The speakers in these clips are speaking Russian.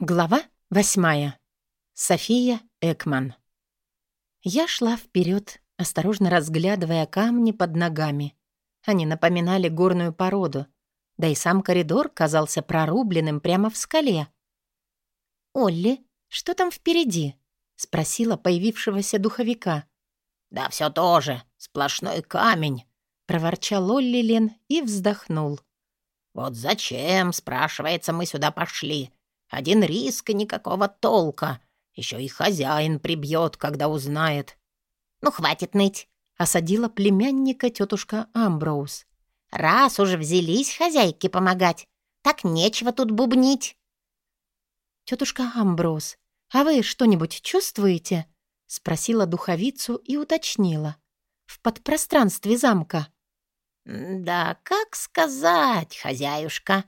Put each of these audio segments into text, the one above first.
Глава восьмая. София Экман. Я шла вперед, осторожно разглядывая камни под ногами. Они напоминали горную породу, да и сам коридор казался прорубленным прямо в скале. «Олли, что там впереди?» — спросила появившегося духовика. «Да все тоже, сплошной камень», — проворчал Олли Лен и вздохнул. «Вот зачем, спрашивается, мы сюда пошли?» Один риск и никакого толка. Еще и хозяин прибьет, когда узнает. «Ну, хватит ныть», — осадила племянника тетушка Амброуз. «Раз уже взялись хозяйке помогать, так нечего тут бубнить». «Тетушка Амброуз, а вы что-нибудь чувствуете?» — спросила духовицу и уточнила. «В подпространстве замка». «Да как сказать, хозяюшка?»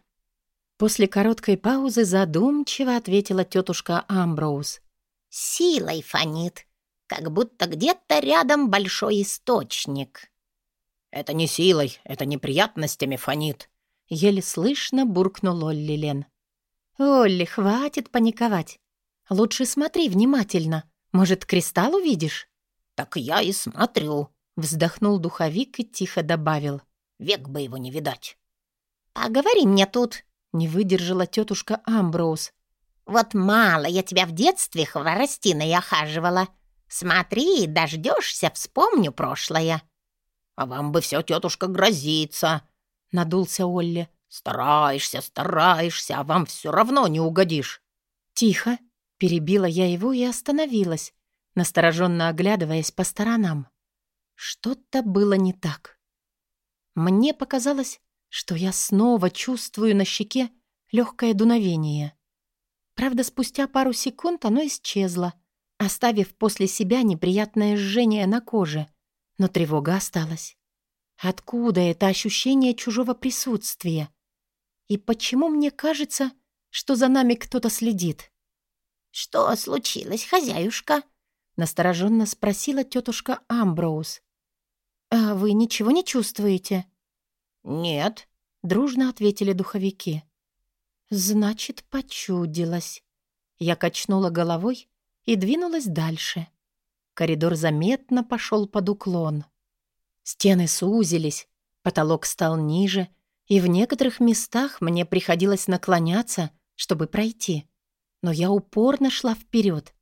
После короткой паузы задумчиво ответила тетушка Амброуз. «Силой фонит, как будто где-то рядом большой источник». «Это не силой, это неприятностями фонит», — еле слышно буркнул Олли Лен. «Олли, хватит паниковать. Лучше смотри внимательно. Может, кристалл увидишь?» «Так я и смотрю», — вздохнул духовик и тихо добавил. «Век бы его не видать». «Поговори мне тут», не выдержала тетушка Амброуз. «Вот мало я тебя в детстве хворостиной охаживала. Смотри, дождешься, вспомню прошлое». «А вам бы все тетушка грозится», — надулся Олли. «Стараешься, стараешься, а вам все равно не угодишь». «Тихо», — перебила я его и остановилась, настороженно оглядываясь по сторонам. Что-то было не так. Мне показалось, что я снова чувствую на щеке легкое дуновение. Правда, спустя пару секунд оно исчезло, оставив после себя неприятное жжение на коже, но тревога осталась. Откуда это ощущение чужого присутствия? И почему мне кажется, что за нами кто-то следит? «Что случилось, хозяюшка?» — настороженно спросила тетушка Амброуз. «А вы ничего не чувствуете?» «Нет», — дружно ответили духовики. «Значит, почудилась». Я качнула головой и двинулась дальше. Коридор заметно пошел под уклон. Стены сузились, потолок стал ниже, и в некоторых местах мне приходилось наклоняться, чтобы пройти. Но я упорно шла вперед.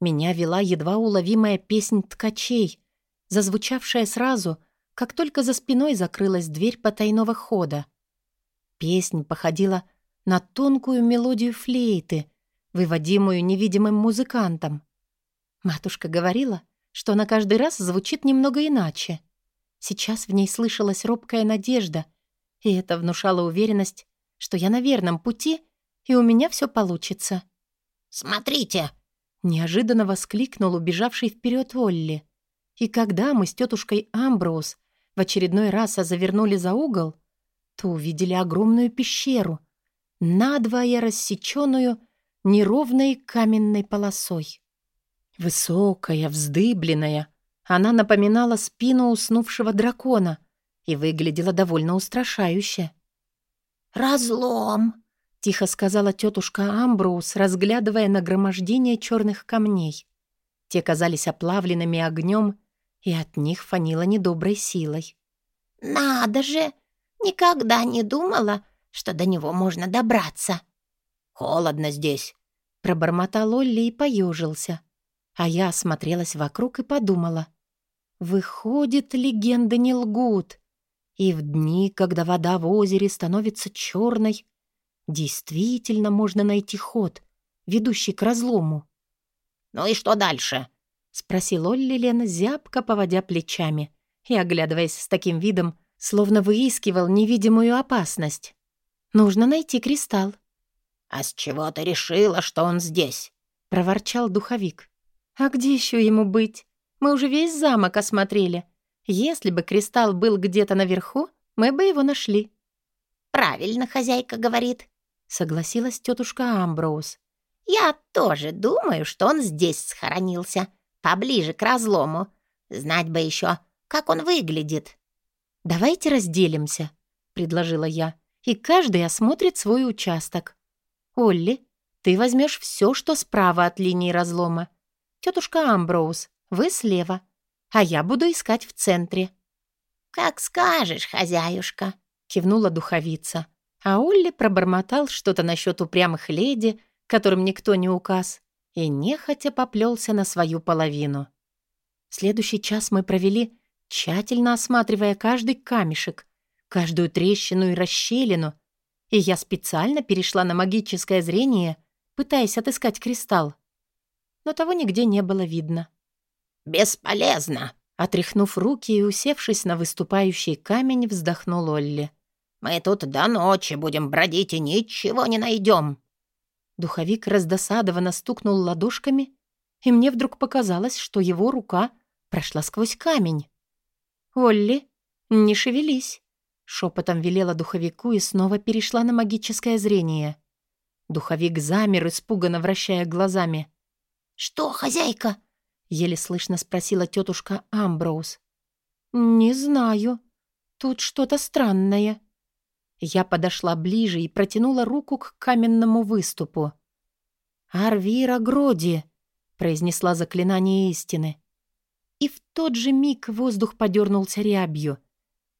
Меня вела едва уловимая песнь ткачей, зазвучавшая сразу, как только за спиной закрылась дверь потайного хода. Песнь походила на тонкую мелодию флейты, выводимую невидимым музыкантом. Матушка говорила, что она каждый раз звучит немного иначе. Сейчас в ней слышалась робкая надежда, и это внушало уверенность, что я на верном пути, и у меня все получится. «Смотрите!» — неожиданно воскликнул убежавший вперед Олли. И когда мы с тетушкой Амброуз в очередной раз завернули за угол, то увидели огромную пещеру, надвое рассеченную неровной каменной полосой. Высокая, вздыбленная, она напоминала спину уснувшего дракона и выглядела довольно устрашающе. «Разлом!» — тихо сказала тетушка Амброуз, разглядывая нагромождение черных камней. Те казались оплавленными огнем и от них фанило недоброй силой. «Надо же! Никогда не думала, что до него можно добраться!» «Холодно здесь!» — пробормотал Олли и поежился. А я осмотрелась вокруг и подумала. «Выходит, легенды не лгут!» И в дни, когда вода в озере становится черной, действительно можно найти ход, ведущий к разлому. «Ну и что дальше?» — спросил Олли Лен, зябко поводя плечами и оглядываясь с таким видом, словно выискивал невидимую опасность. «Нужно найти кристалл». «А с чего ты решила, что он здесь?» — проворчал духовик. «А где еще ему быть? Мы уже весь замок осмотрели. Если бы кристалл был где-то наверху, мы бы его нашли». «Правильно хозяйка говорит», — согласилась тетушка Амброуз. «Я тоже думаю, что он здесь схоронился поближе к разлому. Знать бы еще, как он выглядит». «Давайте разделимся», — предложила я, «и каждый осмотрит свой участок. Олли, Ты возьмешь все, что справа от линии разлома. Тетушка Амброуз, вы слева, а я буду искать в центре». «Как скажешь, хозяюшка», — кивнула духовица. А Олли пробормотал что-то насчет упрямых леди, которым никто не указ, и нехотя поплелся на свою половину. Следующий час мы провели, тщательно осматривая каждый камешек, каждую трещину и расщелину, и я специально перешла на магическое зрение, пытаясь отыскать кристалл. Но того нигде не было видно. «Бесполезно!» Отряхнув руки и усевшись на выступающий камень, вздохнул Олли. «Мы тут до ночи будем бродить и ничего не найдем!» Духовик раздосадованно стукнул ладошками, и мне вдруг показалось, что его рука прошла сквозь камень. «Олли, не шевелись!» Шепотом велела духовику и снова перешла на магическое зрение. Духовик замер, испуганно вращая глазами. «Что, хозяйка?» — еле слышно спросила тетушка Амброуз. «Не знаю. Тут что-то странное». Я подошла ближе и протянула руку к каменному выступу. «Арвира Гроди», — произнесла заклинание истины. И в тот же миг воздух подернулся рябью,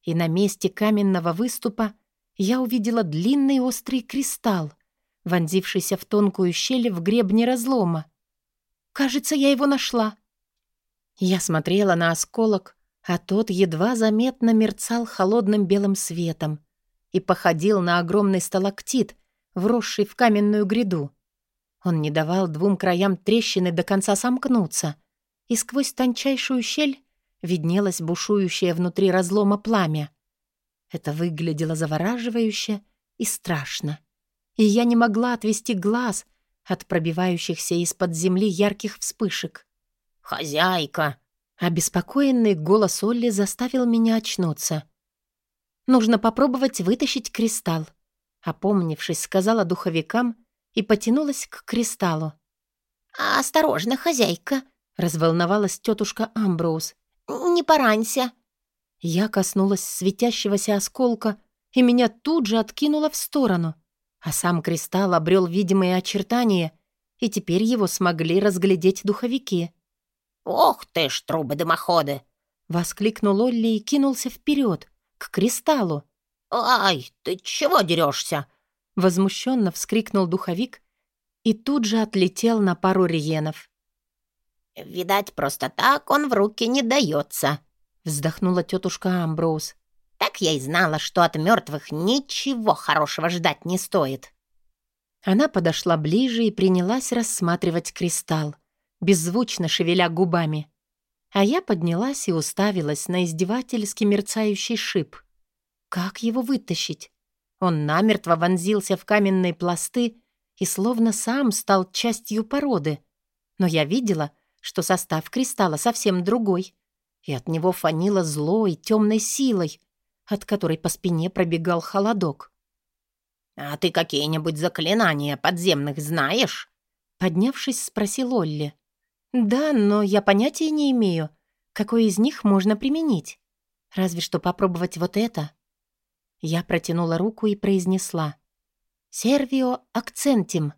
и на месте каменного выступа я увидела длинный острый кристалл, вонзившийся в тонкую щель в гребне разлома. Кажется, я его нашла. Я смотрела на осколок, а тот едва заметно мерцал холодным белым светом и походил на огромный сталактит, вросший в каменную гряду. Он не давал двум краям трещины до конца сомкнуться, и сквозь тончайшую щель виднелось бушующее внутри разлома пламя. Это выглядело завораживающе и страшно. И я не могла отвести глаз — от пробивающихся из-под земли ярких вспышек. «Хозяйка!» Обеспокоенный голос Олли заставил меня очнуться. «Нужно попробовать вытащить кристалл», опомнившись, сказала духовикам и потянулась к кристаллу. «Осторожно, хозяйка!» — разволновалась тетушка Амброуз. «Не поранься!» Я коснулась светящегося осколка, и меня тут же откинуло в сторону — а сам кристалл обрел видимые очертания, и теперь его смогли разглядеть духовики. «Ох ты ж, трубы-дымоходы!» — воскликнул Олли и кинулся вперед, к кристаллу. «Ай, ты чего дерешься?» — возмущенно вскрикнул духовик и тут же отлетел на пару риенов. «Видать, просто так он в руки не дается», — вздохнула тетушка Амброуз. Так я и знала, что от мертвых ничего хорошего ждать не стоит. Она подошла ближе и принялась рассматривать кристалл, беззвучно шевеля губами. А я поднялась и уставилась на издевательски мерцающий шип. Как его вытащить? Он намертво вонзился в каменные пласты и словно сам стал частью породы. Но я видела, что состав кристалла совсем другой, и от него фанило злой, темной силой, от которой по спине пробегал холодок. «А ты какие-нибудь заклинания подземных знаешь?» Поднявшись, спросил Олли. «Да, но я понятия не имею, какой из них можно применить. Разве что попробовать вот это». Я протянула руку и произнесла. «Сервио акцентим».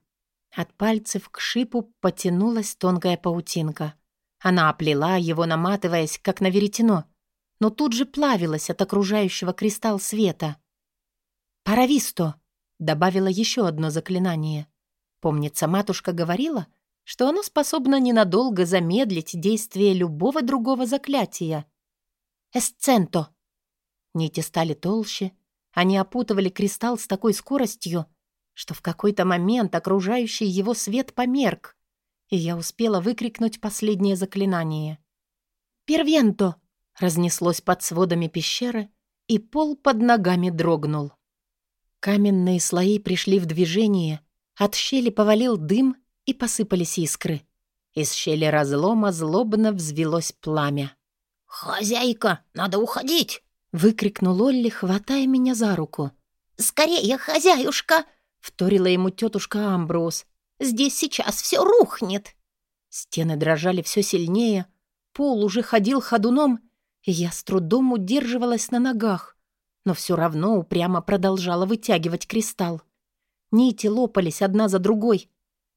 От пальцев к шипу потянулась тонкая паутинка. Она оплела его, наматываясь, как на веретено — но тут же плавилась от окружающего кристалл света. «Парависто!» — добавила еще одно заклинание. Помнится, матушка говорила, что оно способно ненадолго замедлить действие любого другого заклятия. «Эсценто!» Нити стали толще, они опутывали кристалл с такой скоростью, что в какой-то момент окружающий его свет померк, и я успела выкрикнуть последнее заклинание. «Первенто!» разнеслось под сводами пещеры, и пол под ногами дрогнул. Каменные слои пришли в движение, от щели повалил дым и посыпались искры. Из щели разлома злобно взвелось пламя. «Хозяйка, надо уходить!» — выкрикнул Олли, хватая меня за руку. «Скорее, хозяюшка!» — вторила ему тетушка Амброуз. «Здесь сейчас все рухнет!» Стены дрожали все сильнее, пол уже ходил ходуном, и я с трудом удерживалась на ногах, но все равно упрямо продолжала вытягивать кристалл. Нити лопались одна за другой,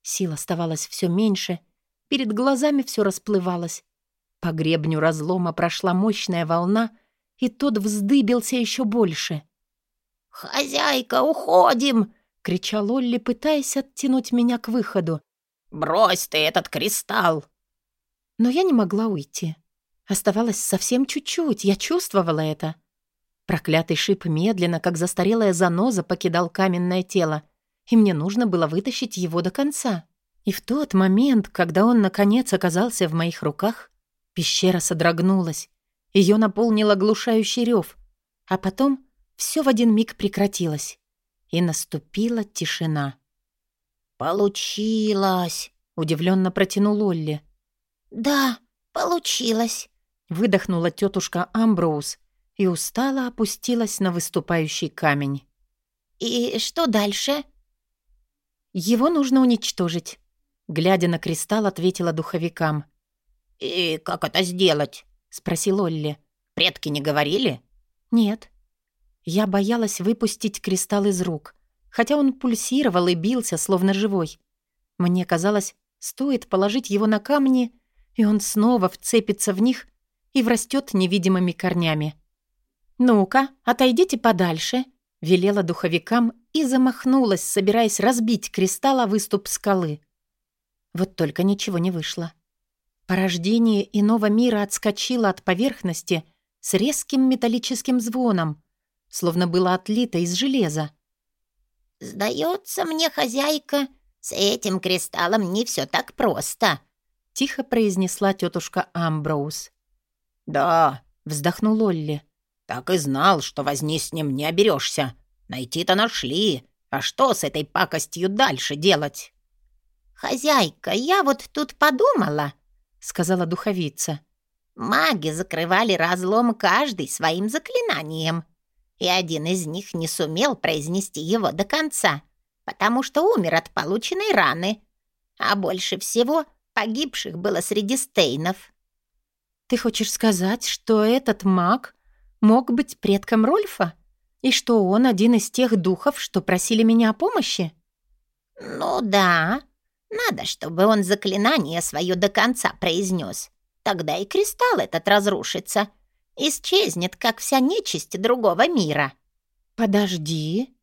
Сил оставалось все меньше, перед глазами все расплывалось. По гребню разлома прошла мощная волна, и тот вздыбился еще больше. «Хозяйка, уходим!» — кричал Олли, пытаясь оттянуть меня к выходу. «Брось ты этот кристалл!» Но я не могла уйти. Оставалось совсем чуть-чуть, я чувствовала это. Проклятый шип медленно, как застарелая заноза, покидал каменное тело, и мне нужно было вытащить его до конца. И в тот момент, когда он, наконец, оказался в моих руках, пещера содрогнулась. Ее наполнил оглушающий рев, а потом все в один миг прекратилось, и наступила тишина. «Получилось!» — удивленно протянул Олли. «Да, получилось!» — выдохнула тетушка Амброуз и устало опустилась на выступающий камень. «И что дальше?» «Его нужно уничтожить», — глядя на кристалл, ответила духовикам. «И как это сделать?» — спросил Олли. «Предки не говорили?» «Нет». Я боялась выпустить кристалл из рук, хотя он пульсировал и бился, словно живой. Мне казалось, стоит положить его на камни, и он снова вцепится в них и врастет невидимыми корнями. «Ну-ка, отойдите подальше», — велела духовикам и замахнулась, собираясь разбить кристалл о выступ скалы. Вот только ничего не вышло. Порождение иного мира отскочило от поверхности с резким металлическим звоном, словно было отлито из железа. «Сдается мне, хозяйка, с этим кристаллом не все так просто», — тихо произнесла тетушка Амброуз. «Да», — вздохнул Олли. «Так и знал, что возни с ним не оберешься. Найти-то нашли. А что с этой пакостью дальше делать?» «Хозяйка, я вот тут подумала», — сказала духовица. «Маги закрывали разлом каждый своим заклинанием, и один из них не сумел произнести его до конца, потому что умер от полученной раны, а больше всего погибших было среди стейнов». «Ты хочешь сказать, что этот маг мог быть предком Рольфа?» И что он один из тех духов, что просили меня о помощи? Ну да. Надо, чтобы он заклинание свое до конца произнес. Тогда и кристалл этот разрушится. Исчезнет, как вся нечисть другого мира. Подожди.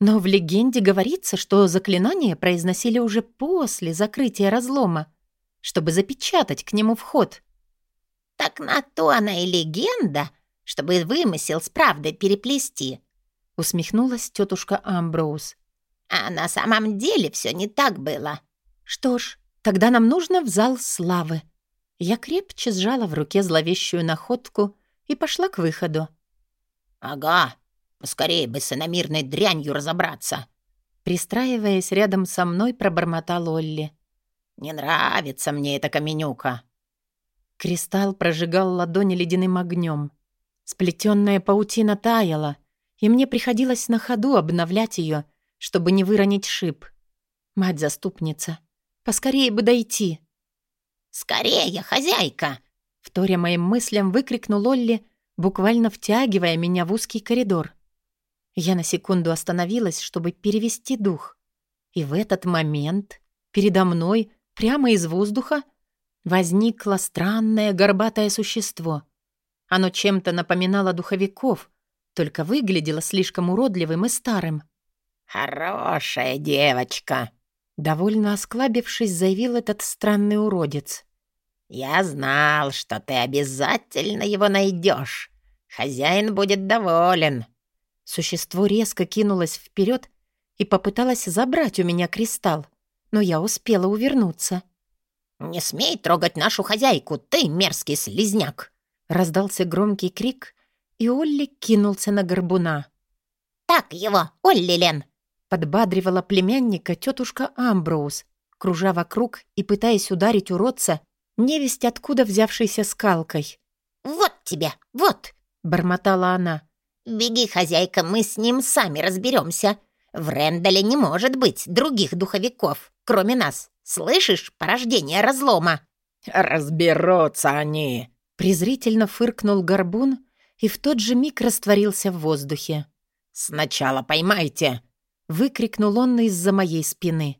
Но в легенде говорится, что заклинание произносили уже после закрытия разлома, чтобы запечатать к нему вход. Так на то она и легенда — чтобы вымысел с правдой переплести», — усмехнулась тетушка Амброуз. «А на самом деле все не так было». «Что ж, тогда нам нужно в зал славы». Я крепче сжала в руке зловещую находку и пошла к выходу. «Ага, поскорее бы с иномирной дрянью разобраться», пристраиваясь рядом со мной, пробормотал Олли. «Не нравится мне эта каменюка». Кристалл прожигал ладони ледяным огнем. Сплетенная паутина таяла, и мне приходилось на ходу обновлять ее, чтобы не выронить шип. Мать-заступница, поскорее бы дойти. «Скорее, хозяйка!» Вторя моим мыслям выкрикнул Олли, буквально втягивая меня в узкий коридор. Я на секунду остановилась, чтобы перевести дух. И в этот момент передо мной, прямо из воздуха, возникло странное горбатое существо — оно чем-то напоминало духовиков, только выглядело слишком уродливым и старым. «Хорошая девочка!» Довольно осклабившись, заявил этот странный уродец. «Я знал, что ты обязательно его найдешь. Хозяин будет доволен». Существо резко кинулось вперед и попыталось забрать у меня кристалл, но я успела увернуться. «Не смей трогать нашу хозяйку, ты мерзкий слизняк!» Раздался громкий крик, и Олли кинулся на горбуна. «Так его, Олли Лен!» Подбадривала племянника тетушка Амброуз, кружа вокруг и пытаясь ударить уродца, невесть откуда взявшейся скалкой. «Вот тебе, вот!» — бормотала она. «Беги, хозяйка, мы с ним сами разберемся. В Рендале не может быть других духовиков, кроме нас. Слышишь, порождение разлома?» «Разберутся они!» Презрительно фыркнул горбун и в тот же миг растворился в воздухе. «Сначала поймайте!» — выкрикнул он из-за моей спины.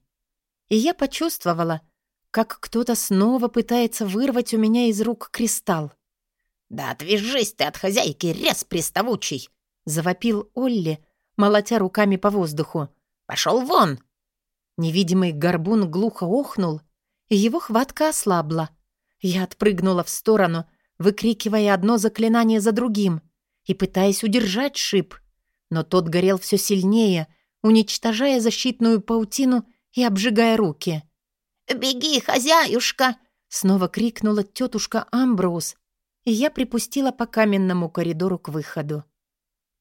и я почувствовала, как кто-то снова пытается вырвать у меня из рук кристалл. «Да отвяжись ты от хозяйки, рез приставучий!» — завопил Олли, молотя руками по воздуху. «Пошел вон!» Невидимый горбун глухо охнул, и его хватка ослабла. Я отпрыгнула в сторону, выкрикивая одно заклинание за другим и пытаясь удержать шип. Но тот горел все сильнее, уничтожая защитную паутину и обжигая руки. «Беги, хозяюшка!» — снова крикнула тетушка Амброуз, и я припустила по каменному коридору к выходу.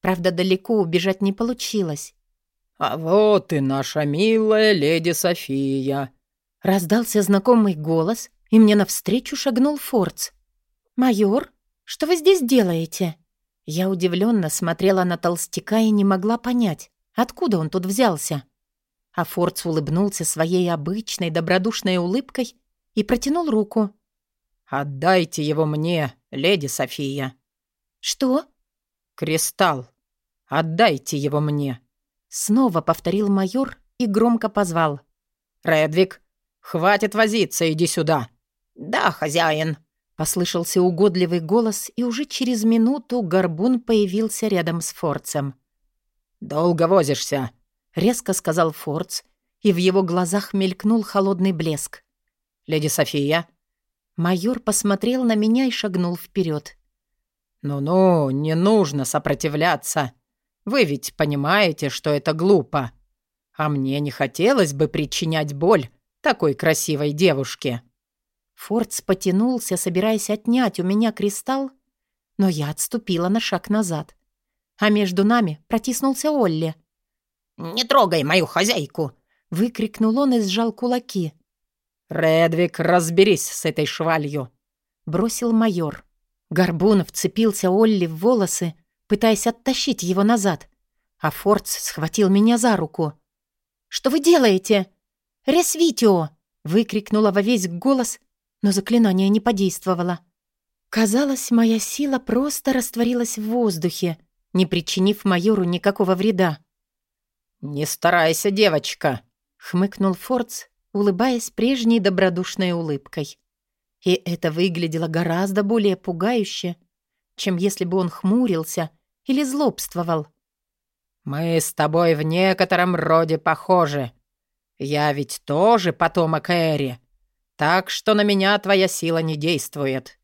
Правда, далеко убежать не получилось. «А вот и наша милая леди София!» Раздался знакомый голос, и мне навстречу шагнул Фордс. «Майор, что вы здесь делаете?» Я удивленно смотрела на толстяка и не могла понять, откуда он тут взялся. А Фордс улыбнулся своей обычной добродушной улыбкой и протянул руку. «Отдайте его мне, леди София». «Что?» «Кристалл. Отдайте его мне». Снова повторил майор и громко позвал. «Редвик, хватит возиться, иди сюда». «Да, хозяин», — послышался угодливый голос, и уже через минуту горбун появился рядом с Форцем. «Долго возишься?» — резко сказал Фордс, и в его глазах мелькнул холодный блеск. «Леди София, Майор посмотрел на меня и шагнул вперед. «Ну-ну, не нужно сопротивляться. Вы ведь понимаете, что это глупо. А мне не хотелось бы причинять боль такой красивой девушке». Фордс потянулся, собираясь отнять у меня кристалл, но я отступила на шаг назад. А между нами протиснулся Олли. «Не трогай мою хозяйку!» — выкрикнул он и сжал кулаки. «Редвик, разберись с этой швалью!» — бросил майор. Горбун вцепился Олли в волосы, пытаясь оттащить его назад, а Фордс схватил меня за руку. «Что вы делаете?» «Ресвитио!» — выкрикнула во весь голос, но заклинание не подействовало. Казалось, моя сила просто растворилась в воздухе, не причинив майору никакого вреда. «Не старайся, девочка!» — хмыкнул Фордс, улыбаясь прежней добродушной улыбкой. И это выглядело гораздо более пугающе, чем если бы он хмурился или злобствовал. «Мы с тобой в некотором роде похожи. Я ведь тоже потомок Эри, так что на меня твоя сила не действует».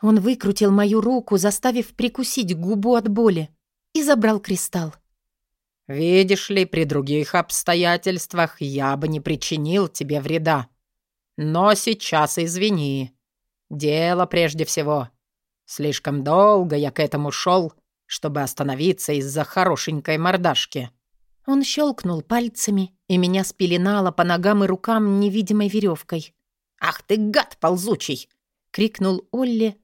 Он выкрутил мою руку, заставив прикусить губу от боли, и забрал кристалл. Видишь ли, при других обстоятельствах я бы не причинил тебе вреда. Но сейчас извини. Дело прежде всего. Слишком долго я к этому шел, чтобы остановиться из-за хорошенькой мордашки». Он щелкнул пальцами, и меня спеленало по ногам и рукам невидимой веревкой. «Ах ты, гад ползучий!» — крикнул Олли,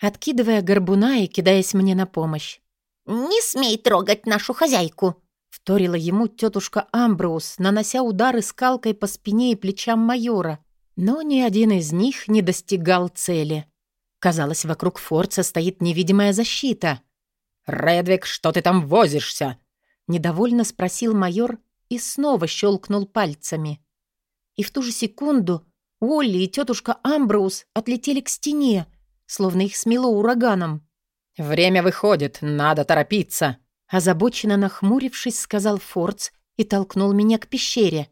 откидывая горбуна и кидаясь мне на помощь. «Не смей трогать нашу хозяйку!» Вторила ему тетушка Амброуз, нанося удары скалкой по спине и плечам майора. Но ни один из них не достигал цели. Казалось, вокруг форца стоит невидимая защита. «Редвик, что ты там возишься?» Недовольно спросил майор и снова щелкнул пальцами. И в ту же секунду Олли и тетушка Амброуз отлетели к стене, словно их смело ураганом. «Время выходит, надо торопиться», Озабоченно нахмурившись, сказал Фордс и толкнул меня к пещере.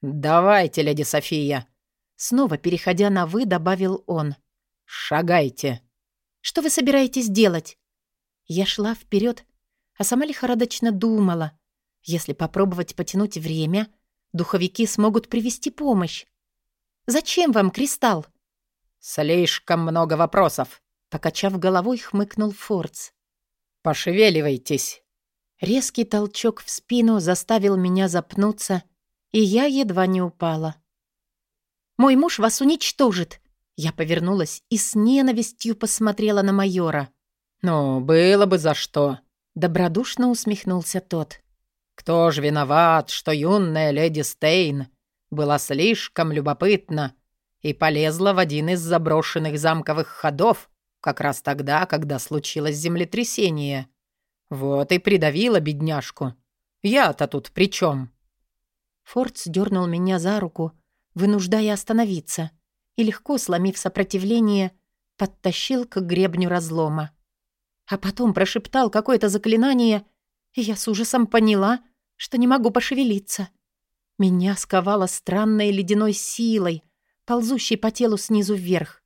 «Давайте, леди София!» Снова переходя на «вы», добавил он. «Шагайте!» «Что вы собираетесь делать?» Я шла вперед, а сама лихорадочно думала. Если попробовать потянуть время, духовики смогут привести помощь. «Зачем вам кристалл?» «Слишком много вопросов», — покачав головой, хмыкнул Фордс. «Пошевеливайтесь!» Резкий толчок в спину заставил меня запнуться, и я едва не упала. «Мой муж вас уничтожит!» Я повернулась и с ненавистью посмотрела на майора. «Ну, было бы за что!» Добродушно усмехнулся тот. «Кто ж виноват, что юная леди Стейн была слишком любопытна и полезла в один из заброшенных замковых ходов как раз тогда, когда случилось землетрясение?» «Вот и придавила бедняжку. Я-то тут при чем? Фордс дернул меня за руку, вынуждая остановиться, и легко, сломив сопротивление, подтащил к гребню разлома. А потом прошептал какое-то заклинание, и я с ужасом поняла, что не могу пошевелиться. Меня сковало странной ледяной силой, ползущей по телу снизу вверх.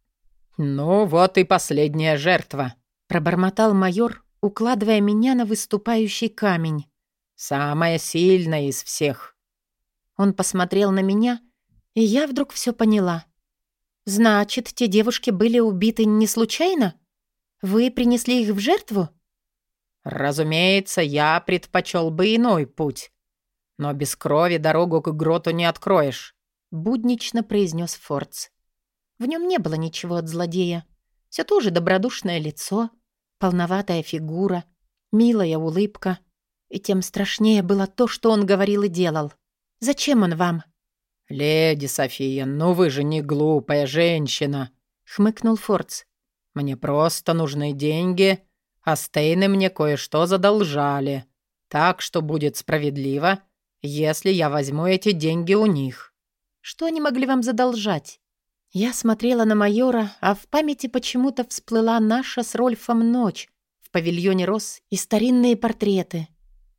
«Ну вот и последняя жертва», — пробормотал майор, укладывая меня на выступающий камень. «Самая сильная из всех». Он посмотрел на меня, и я вдруг все поняла. «Значит, те девушки были убиты не случайно? Вы принесли их в жертву?» «Разумеется, я предпочел бы иной путь. Но без крови дорогу к гроту не откроешь», — буднично произнес Фордс. В нем не было ничего от злодея. Все то же добродушное лицо, полноватая фигура, милая улыбка. И тем страшнее было то, что он говорил и делал. «Зачем он вам?» «Леди София, ну вы же не глупая женщина», — хмыкнул Фордс. «Мне просто нужны деньги, а Стейны мне кое-что задолжали. Так что будет справедливо, если я возьму эти деньги у них». «Что они могли вам задолжать?» Я смотрела на майора, а в памяти почему-то всплыла наша с Рольфом ночь в павильоне роз и старинные портреты.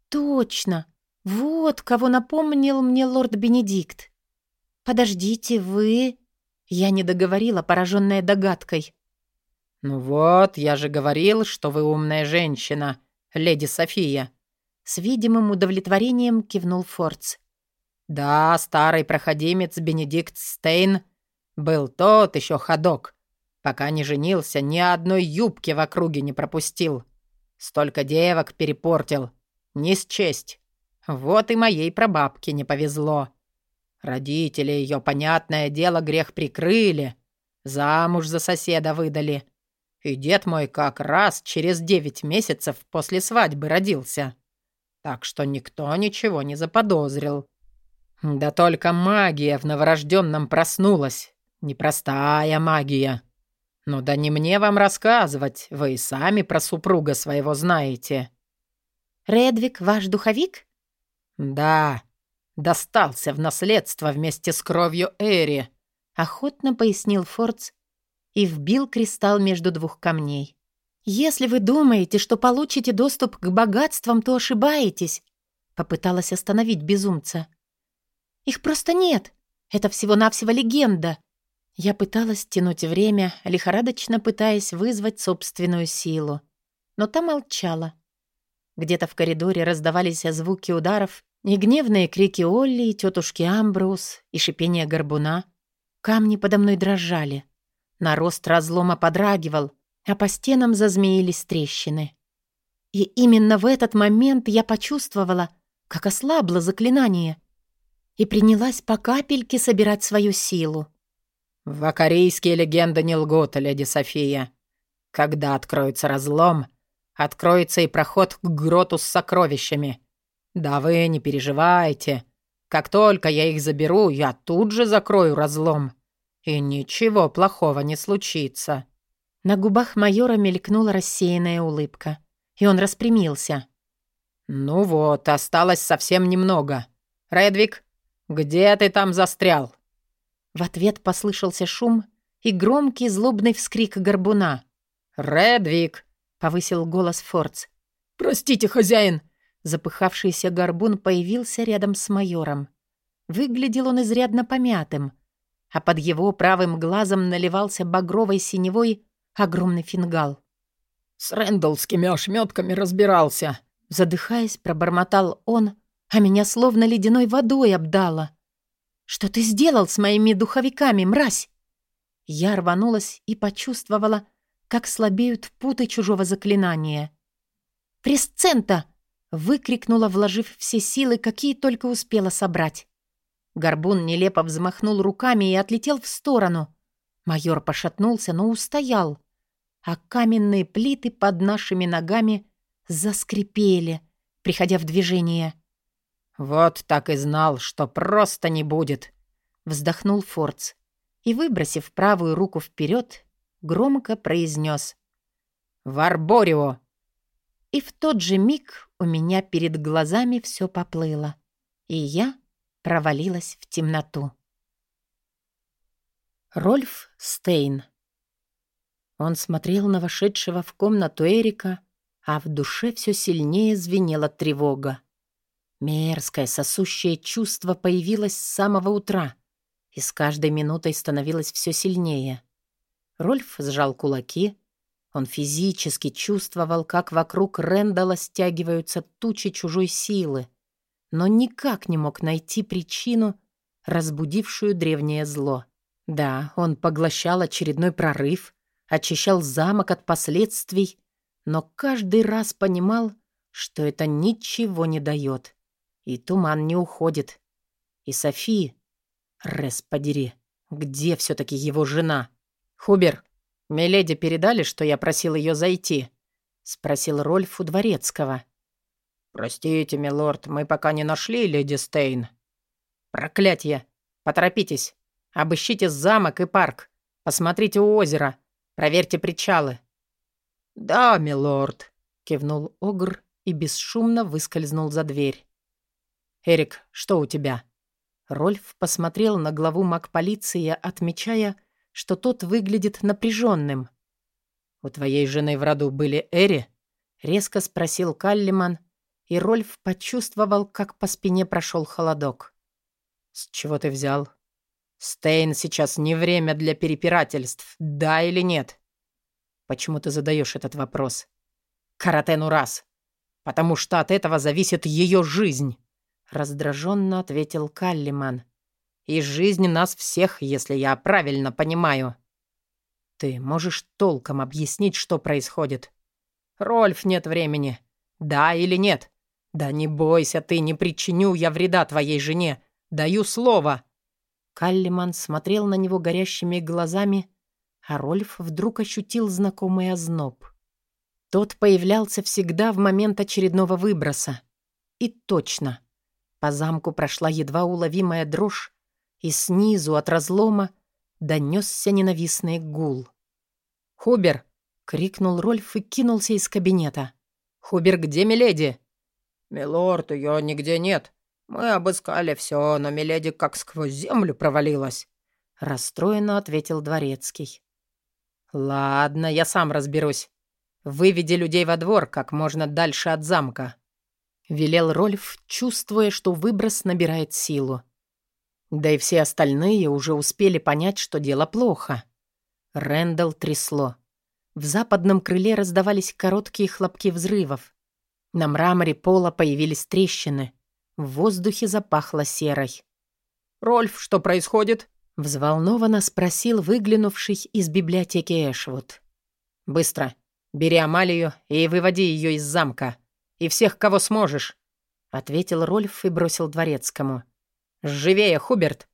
«Точно! Вот кого напомнил мне лорд Бенедикт. «Подождите, вы...» Я не договорила, пораженная догадкой. «Ну вот, я же говорил, что вы умная женщина, леди София». С видимым удовлетворением кивнул Фордс. «Да, старый проходимец Бенедикт Стейн был тот еще ходок. Пока не женился, ни одной юбки в округе не пропустил. Столько девок перепортил. Не счесть. Вот и моей прабабке не повезло. Родители ее, понятное дело, грех прикрыли. Замуж за соседа выдали. И дед мой как раз через девять месяцев после свадьбы родился. Так что никто ничего не заподозрил. Да только магия в новорожденном проснулась. Непростая магия. Ну да не мне вам рассказывать, вы и сами про супруга своего знаете. Редвик ваш духовик? Да, достался в наследство вместе с кровью Эри», — охотно пояснил Фордс и вбил кристалл между двух камней. «Если вы думаете, что получите доступ к богатствам, то ошибаетесь», — попыталась остановить безумца. «Их просто нет. Это всего-навсего легенда». Я пыталась тянуть время, лихорадочно пытаясь вызвать собственную силу. Но та молчала. Где-то в коридоре раздавались звуки ударов и гневные крики Олли и тетушки Амброуз, и шипение горбуна. Камни подо мной дрожали. Нарост разлома подрагивал, а по стенам зазмеились трещины. И именно в этот момент я почувствовала, как ослабло заклинание, и принялась по капельке собирать свою силу. «Вакарийские легенды не лгут, леди София. Когда откроется разлом, откроется и проход к гроту с сокровищами. «Да вы не переживайте. Как только я их заберу, я тут же закрою разлом. И ничего плохого не случится». На губах майора мелькнула рассеянная улыбка, и он распрямился. «Ну вот, осталось совсем немного. Редвик, где ты там застрял?» В ответ послышался шум и громкий злобный вскрик горбуна. «Редвик!» — повысил голос Фордс. «Простите, хозяин!» Запыхавшийся горбун появился рядом с майором. Выглядел он изрядно помятым, а под его правым глазом наливался багровой синевой огромный фингал. «С рэндаллскими ошметками разбирался», — задыхаясь, пробормотал он, а меня словно ледяной водой обдало. «Что ты сделал с моими духовиками, мразь?» Я рванулась и почувствовала, как слабеют путы чужого заклинания. «Пресцента!» Выкрикнула, вложив все силы, какие только успела собрать. Горбун нелепо взмахнул руками и отлетел в сторону. Майор пошатнулся, но устоял. А каменные плиты под нашими ногами заскрипели, приходя в движение. «Вот так и знал, что просто не будет», — вздохнул Фордс и, выбросив правую руку вперед, громко произнес «Варборио!» И в тот же миг у меня перед глазами все поплыло, и я провалилась в темноту. Рольф Стейн. Он смотрел на вошедшего в комнату Эрика, а в душе все сильнее звенела тревога. Мерзкое сосущее чувство появилось с самого утра и с каждой минутой становилось все сильнее. Рольф сжал кулаки. Он физически чувствовал, как вокруг Рэндала стягиваются тучи чужой силы, но никак не мог найти причину, разбудившую древнее зло. Да, он поглощал очередной прорыв, очищал замок от последствий, но каждый раз понимал, что это ничего не дает. И туман не уходит. И Софи... Рес, подери, где все таки его жена? Хубер, Миледи передали, что я просил ее зайти? Спросил Рольф у Дворецкого. «Простите, милорд, мы пока не нашли леди Стейн». «Проклятье! Поторопитесь! Обыщите замок и парк. Посмотрите у озера. Проверьте причалы». «Да, милорд», — кивнул Огр и бесшумно выскользнул за дверь. «Эрик, что у тебя?» Рольф посмотрел на главу маг-полиции, отмечая, что тот выглядит напряженным. «У твоей жены в роду были Эри?» — резко спросил Каллиман, и Рольф почувствовал, как по спине прошел холодок. «С чего ты взял?» «Стейн, сейчас не время для перепирательств, да или нет?» «Почему ты задаешь этот вопрос?» «Каратену раз. Потому что от этого зависит ее жизнь», — раздраженно ответил Каллиман. «И жизнь нас всех, если я правильно понимаю». «Ты можешь толком объяснить, что происходит?» «Рольф, нет времени. Да или нет?» «Да не бойся ты, не причиню я вреда твоей жене. Даю слово!» Каллиман смотрел на него горящими глазами, а Рольф вдруг ощутил знакомый озноб. Тот появлялся всегда в момент очередного выброса. И точно. По замку прошла едва уловимая дрожь, и снизу от разлома донесся ненавистный гул. «Хубер!» — крикнул Рольф и кинулся из кабинета. «Хубер, где Миледи?» «Милорд, ее нигде нет», «Мы обыскали все, но Миледи как сквозь землю провалилась», — расстроенно ответил Дворецкий. «Ладно, я сам разберусь. Выведи людей во двор как можно дальше от замка», — велел Рольф, чувствуя, что выброс набирает силу. Да и все остальные уже успели понять, что дело плохо. Рэндалл трясло. В западном крыле раздавались короткие хлопки взрывов. На мраморе пола появились трещины — в воздухе запахло серой. «Рольф, что происходит?» — взволнованно спросил выглянувший из библиотеки Эшвуд. «Быстро. Бери Амалию и выводи ее из замка. И всех, кого сможешь», — ответил Рольф и бросил дворецкому. «Живее, Хуберт!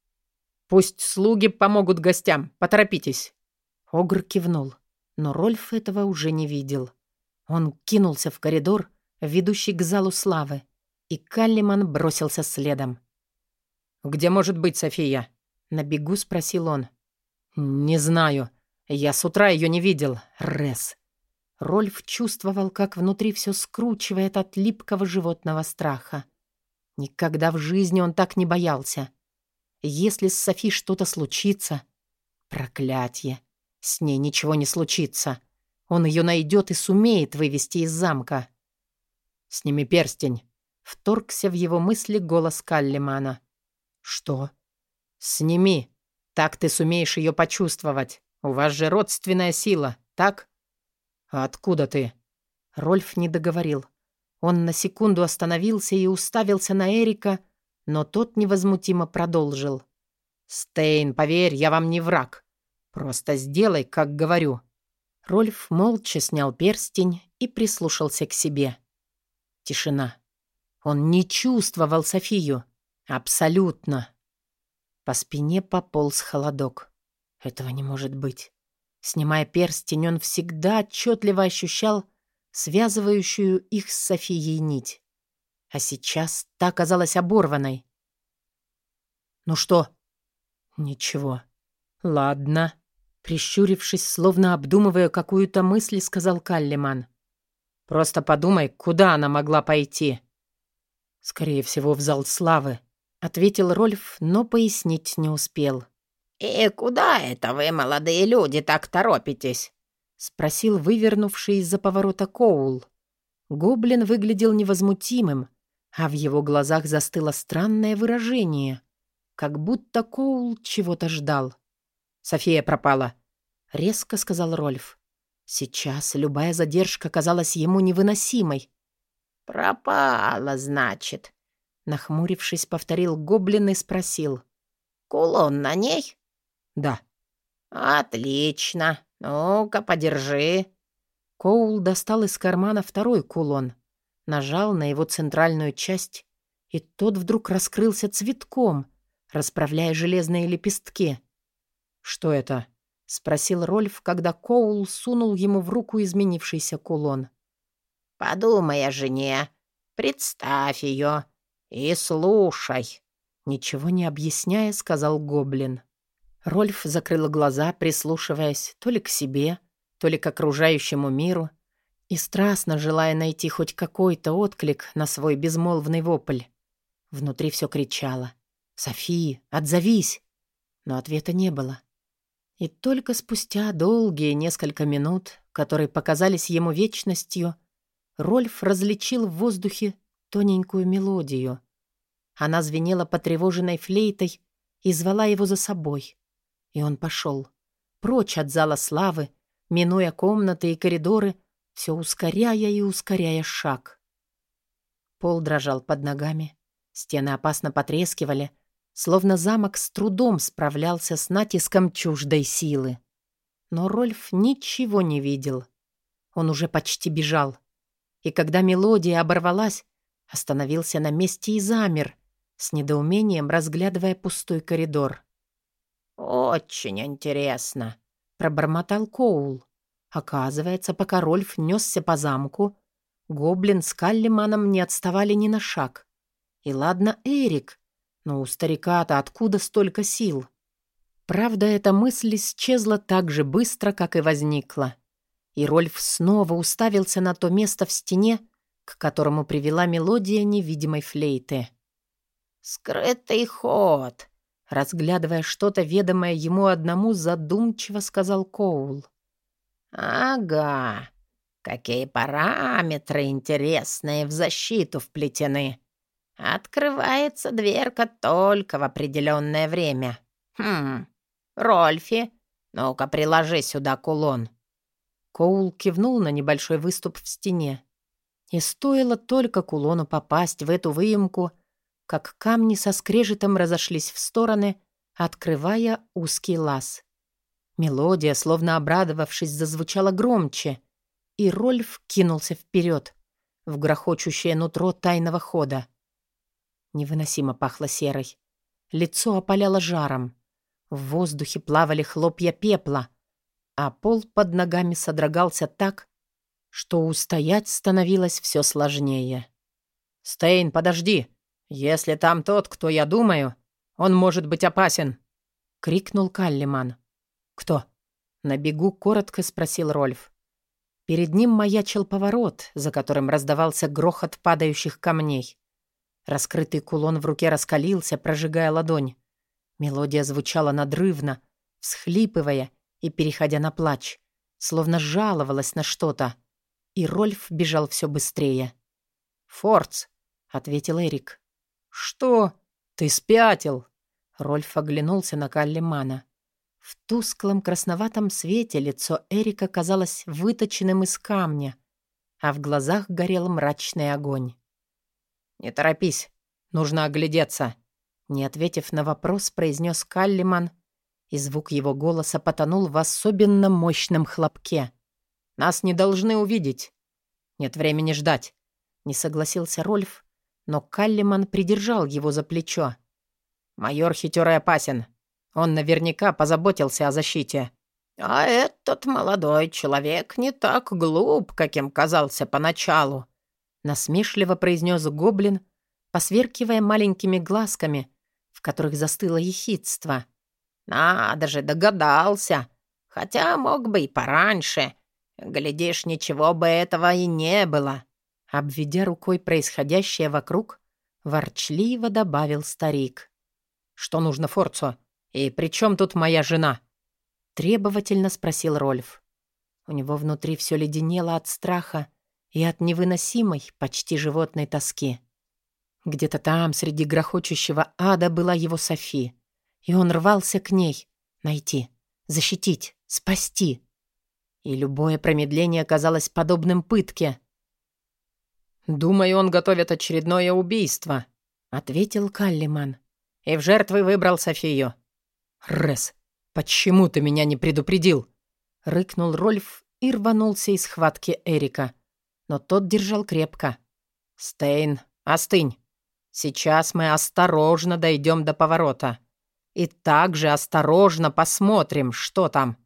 Пусть слуги помогут гостям. Поторопитесь!» Огр кивнул, но Рольф этого уже не видел. Он кинулся в коридор, ведущий к залу славы, и Каллиман бросился следом. «Где может быть София?» — на бегу спросил он. «Не знаю. Я с утра ее не видел. Рес». Рольф чувствовал, как внутри все скручивает от липкого животного страха. Никогда в жизни он так не боялся. Если с Софи что-то случится... Проклятье! С ней ничего не случится. Он ее найдет и сумеет вывести из замка. «Сними перстень», Вторгся в его мысли голос Каллимана. «Что?» «Сними. Так ты сумеешь ее почувствовать. У вас же родственная сила, так?» «А откуда ты?» Рольф не договорил. Он на секунду остановился и уставился на Эрика, но тот невозмутимо продолжил. «Стейн, поверь, я вам не враг. Просто сделай, как говорю». Рольф молча снял перстень и прислушался к себе. Тишина. Он не чувствовал Софию. Абсолютно. По спине пополз холодок. Этого не может быть. Снимая перстень, он всегда отчетливо ощущал связывающую их с Софией нить. А сейчас та казалась оборванной. «Ну что?» «Ничего. Ладно». Прищурившись, словно обдумывая какую-то мысль, сказал Каллиман. «Просто подумай, куда она могла пойти?» «Скорее всего, в зал славы», — ответил Рольф, но пояснить не успел. «И куда это вы, молодые люди, так торопитесь?» — спросил вывернувший из-за поворота Коул. Гоблин выглядел невозмутимым, а в его глазах застыло странное выражение, как будто Коул чего-то ждал. «София пропала», — резко сказал Рольф. Сейчас любая задержка казалась ему невыносимой. «Пропала, значит», — нахмурившись, повторил гоблин и спросил. «Кулон на ней?» «Да». «Отлично. Ну-ка, подержи». Коул достал из кармана второй кулон, нажал на его центральную часть, и тот вдруг раскрылся цветком, расправляя железные лепестки. «Что это?» — спросил Рольф, когда Коул сунул ему в руку изменившийся кулон. «Подумай о жене, представь ее и слушай», — ничего не объясняя, сказал Гоблин. Рольф закрыл глаза, прислушиваясь то ли к себе, то ли к окружающему миру, и страстно желая найти хоть какой-то отклик на свой безмолвный вопль. Внутри все кричало. «Софи, отзовись!» Но ответа не было. И только спустя долгие несколько минут, которые показались ему вечностью, Рольф различил в воздухе тоненькую мелодию. Она звенела потревоженной флейтой и звала его за собой. И он пошел. Прочь от зала славы, минуя комнаты и коридоры, все ускоряя и ускоряя шаг. Пол дрожал под ногами, стены опасно потрескивали, словно замок с трудом справлялся с натиском чуждой силы. Но Рольф ничего не видел. Он уже почти бежал. И когда мелодия оборвалась, остановился на месте и замер, с недоумением разглядывая пустой коридор. «Очень интересно», — пробормотал Коул. Оказывается, пока Рольф несся по замку, гоблин с Каллиманом не отставали ни на шаг. И ладно, Эрик, но у старика-то откуда столько сил? Правда, эта мысль исчезла так же быстро, как и возникла. И Рольф снова уставился на то место в стене, к которому привела мелодия невидимой флейты. «Скрытый ход», Разглядывая что-то ведомое ему одному, задумчиво сказал Коул. «Ага, какие параметры интересные в защиту вплетены. Открывается дверка только в определенное время. Хм, Рольфи, ну-ка приложи сюда кулон». Коул кивнул на небольшой выступ в стене. И стоило только кулону попасть в эту выемку — как камни со скрежетом разошлись в стороны, открывая узкий лаз. Мелодия, словно обрадовавшись, зазвучала громче, и Рольф кинулся вперед, в грохочущее нутро тайного хода. Невыносимо пахло серой. Лицо опаляло жаром. В воздухе плавали хлопья пепла, а пол под ногами содрогался так, что устоять становилось все сложнее. «Стейн, подожди!» «Если там тот, кто я думаю, он может быть опасен!» — крикнул Каллиман. «Кто?» — на бегу коротко спросил Рольф. Перед ним маячил поворот, за которым раздавался грохот падающих камней. Раскрытый кулон в руке раскалился, прожигая ладонь. Мелодия звучала надрывно, всхлипывая и переходя на плач, словно жаловалась на что-то. И Рольф бежал все быстрее. «Фордс», — ответил Эрик. «Что? Ты спятил?» Рольф оглянулся на Каллимана. В тусклом красноватом свете лицо Эрика казалось выточенным из камня, а в глазах горел мрачный огонь. «Не торопись, нужно оглядеться», — не ответив на вопрос, произнес Каллиман, и звук его голоса потонул в особенно мощном хлопке. «Нас не должны увидеть. Нет времени ждать», — не согласился Рольф, но Каллиман придержал его за плечо. «Майор хитер и опасен. Он наверняка позаботился о защите». «А этот молодой человек не так глуп, каким казался поначалу», насмешливо произнес гоблин, посверкивая маленькими глазками, в которых застыло ехидство. «Надо же, догадался. Хотя мог бы и пораньше. Глядишь, ничего бы этого и не было». Обведя рукой происходящее вокруг, ворчливо добавил старик. «Что нужно Форцу? «И при чем тут моя жена?» — требовательно спросил Рольф. У него внутри все леденело от страха и от невыносимой, почти животной тоски. Где-то там, среди грохочущего ада, была его Софи, и он рвался к ней, найти, защитить, спасти. И любое промедление казалось подобным пытке. «Думаю, он готовит очередное убийство», — ответил Каллиман. «И в жертвы выбрал Софию». «Рес, почему ты меня не предупредил?» — рыкнул Рольф и рванулся из схватки Эрика. Но тот держал крепко. «Стейн, остынь. Сейчас мы осторожно дойдем до поворота. И также осторожно посмотрим, что там.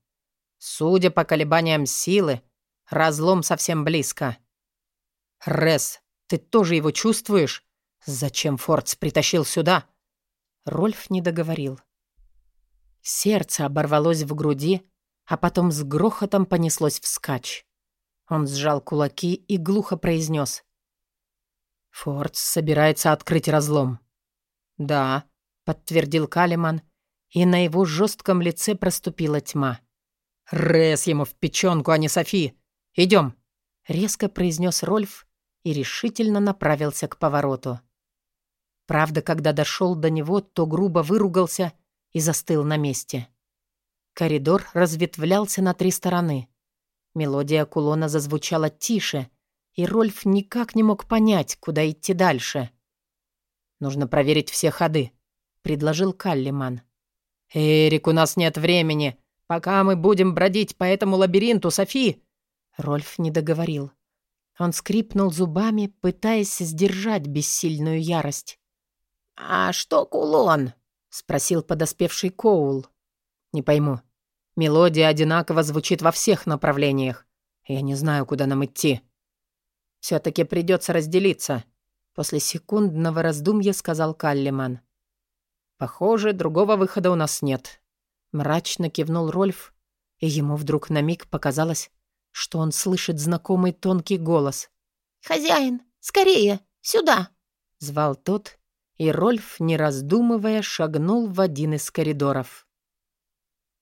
Судя по колебаниям силы, разлом совсем близко. Рес, ты тоже его чувствуешь? Зачем Фордс притащил сюда? Рольф не договорил. Сердце оборвалось в груди, а потом с грохотом понеслось вскачь. Он сжал кулаки и глухо произнес. «Фордс собирается открыть разлом». «Да», — подтвердил Калиман, и на его жестком лице проступила тьма. «Рез ему в печенку, а не Софи! Идем!» — резко произнес Рольф и решительно направился к повороту. Правда, когда дошел до него, то грубо выругался и застыл на месте. Коридор разветвлялся на три стороны. Мелодия кулона зазвучала тише, и Рольф никак не мог понять, куда идти дальше. «Нужно проверить все ходы», — предложил Каллиман. «Эрик, у нас нет времени. Пока мы будем бродить по этому лабиринту, Софи!» Рольф не договорил. Он скрипнул зубами, пытаясь сдержать бессильную ярость. «А что кулон?» — спросил подоспевший Коул. «Не пойму. Мелодия одинаково звучит во всех направлениях. Я не знаю, куда нам идти. Все-таки придется разделиться», — после секундного раздумья сказал Каллиман. «Похоже, другого выхода у нас нет». Мрачно кивнул Рольф, и ему вдруг на миг показалось, что он слышит знакомый тонкий голос. «Хозяин, скорее, сюда!» Звал тот, и Рольф, не раздумывая, шагнул в один из коридоров.